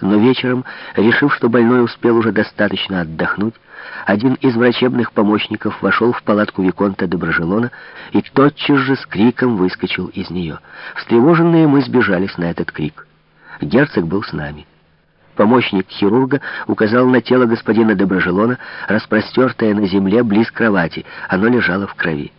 Но вечером, решив, что больной успел уже достаточно отдохнуть, один из врачебных помощников вошел в палатку Виконта Доброжелона и тотчас же с криком выскочил из нее. Встревоженные мы сбежались на этот крик. Герцог был с нами. Помощник хирурга указал на тело господина Доброжелона, распростертое на земле близ кровати. Оно лежало в крови.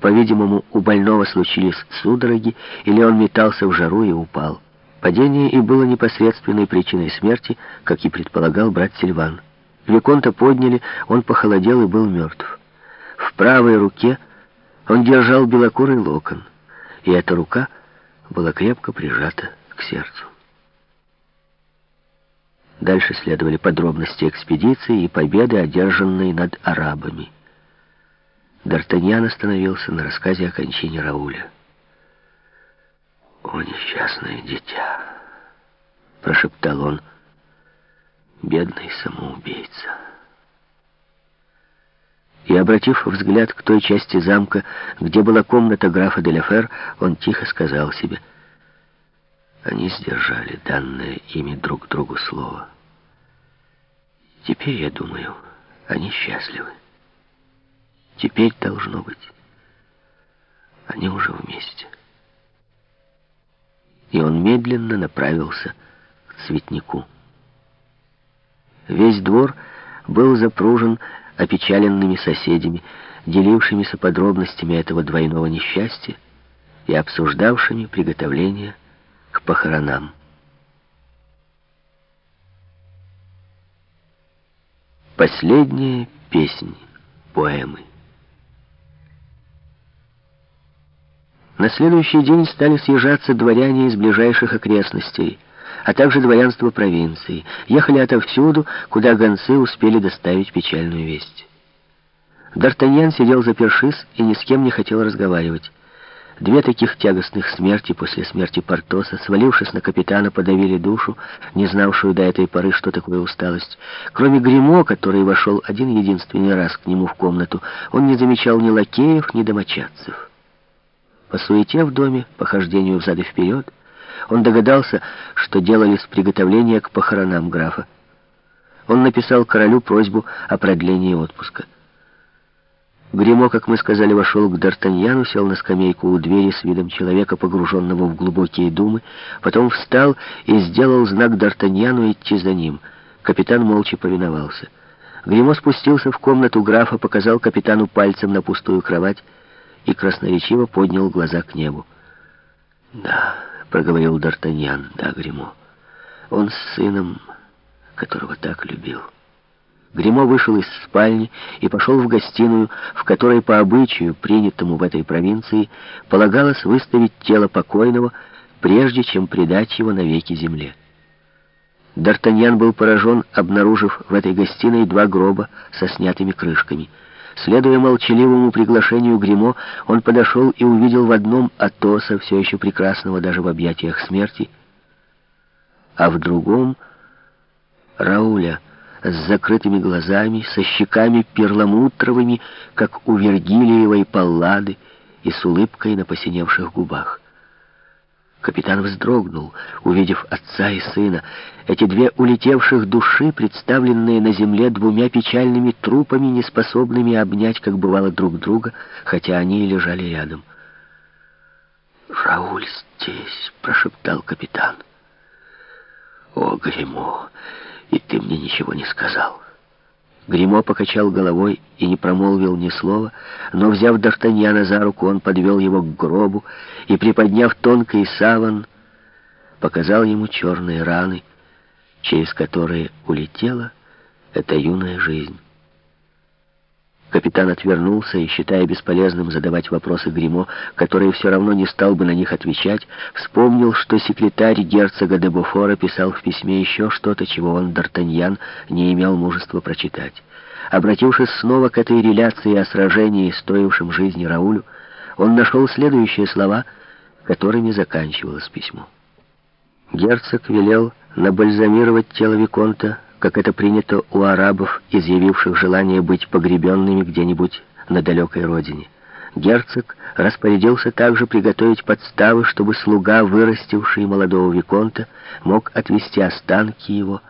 По-видимому, у больного случились судороги, или он метался в жару и упал. Падение и было непосредственной причиной смерти, как и предполагал брат Сильван. Виконта подняли, он похолодел и был мертв. В правой руке он держал белокурый локон, и эта рука была крепко прижата к сердцу. Дальше следовали подробности экспедиции и победы, одержанной над арабами. Д'Артаньян остановился на рассказе о кончине Рауля. «О, несчастное дитя!» — прошептал он. «Бедный самоубийца!» И, обратив взгляд к той части замка, где была комната графа де Лефер, он тихо сказал себе, «Они сдержали данное ими друг другу слово. Теперь, я думаю, они счастливы. Теперь, должно быть, они уже вместе» и он медленно направился к цветнику. Весь двор был запружен опечаленными соседями, делившимися подробностями этого двойного несчастья и обсуждавшими приготовление к похоронам. Последняя песня поэмы. На следующий день стали съезжаться дворяне из ближайших окрестностей, а также дворянство провинции. Ехали отовсюду, куда гонцы успели доставить печальную весть. Д'Артаньян сидел запершись и ни с кем не хотел разговаривать. Две таких тягостных смерти после смерти Портоса, свалившись на капитана, подавили душу, не знавшую до этой поры, что такое усталость. Кроме Гримо, который вошел один единственный раз к нему в комнату, он не замечал ни лакеев, ни домочадцев. По суете в доме, по хождению взад и вперед, он догадался, что делались приготовления к похоронам графа. Он написал королю просьбу о продлении отпуска. Гремо, как мы сказали, вошел к Д'Артаньяну, сел на скамейку у двери с видом человека, погруженного в глубокие думы, потом встал и сделал знак Д'Артаньяну идти за ним. Капитан молча повиновался. Гремо спустился в комнату графа, показал капитану пальцем на пустую кровать, и красноречиво поднял глаза к небу. «Да», — проговорил Д'Артаньян, — «да, Гримо, он с сыном, которого так любил». Гримо вышел из спальни и пошел в гостиную, в которой по обычаю, принятому в этой провинции, полагалось выставить тело покойного, прежде чем предать его навеки земле. Д'Артаньян был поражен, обнаружив в этой гостиной два гроба со снятыми крышками — Следуя молчаливому приглашению Гримо, он подошел и увидел в одном Атоса, все еще прекрасного даже в объятиях смерти, а в другом — Рауля с закрытыми глазами, со щеками перламутровыми, как у Вергилиевой паллады, и с улыбкой на посиневших губах. Капитан вздрогнул, увидев отца и сына. Эти две улетевших души, представленные на земле двумя печальными трупами, неспособными обнять, как бывало, друг друга, хотя они и лежали рядом. «Рауль здесь», — прошептал капитан. «О, Гремо, и ты мне ничего не сказал». Гримо покачал головой и не промолвил ни слова, но, взяв Д'Артаньяна за руку, он подвел его к гробу и, приподняв тонкий саван, показал ему черные раны, через которые улетела эта юная жизнь. Капитан отвернулся и, считая бесполезным задавать вопросы Гримо, который все равно не стал бы на них отвечать, вспомнил, что секретарь герцога де Буфора писал в письме еще что-то, чего он, Д'Артаньян, не имел мужества прочитать. Обратившись снова к этой реляции о сражении, стоившем жизни Раулю, он нашел следующие слова, которыми заканчивалось письмо. Герцог велел набальзамировать тело Виконта как это принято у арабов, изъявивших желание быть погребенными где-нибудь на далекой родине. Герцог распорядился также приготовить подставы, чтобы слуга, вырастивший молодого Виконта, мог отвезти останки его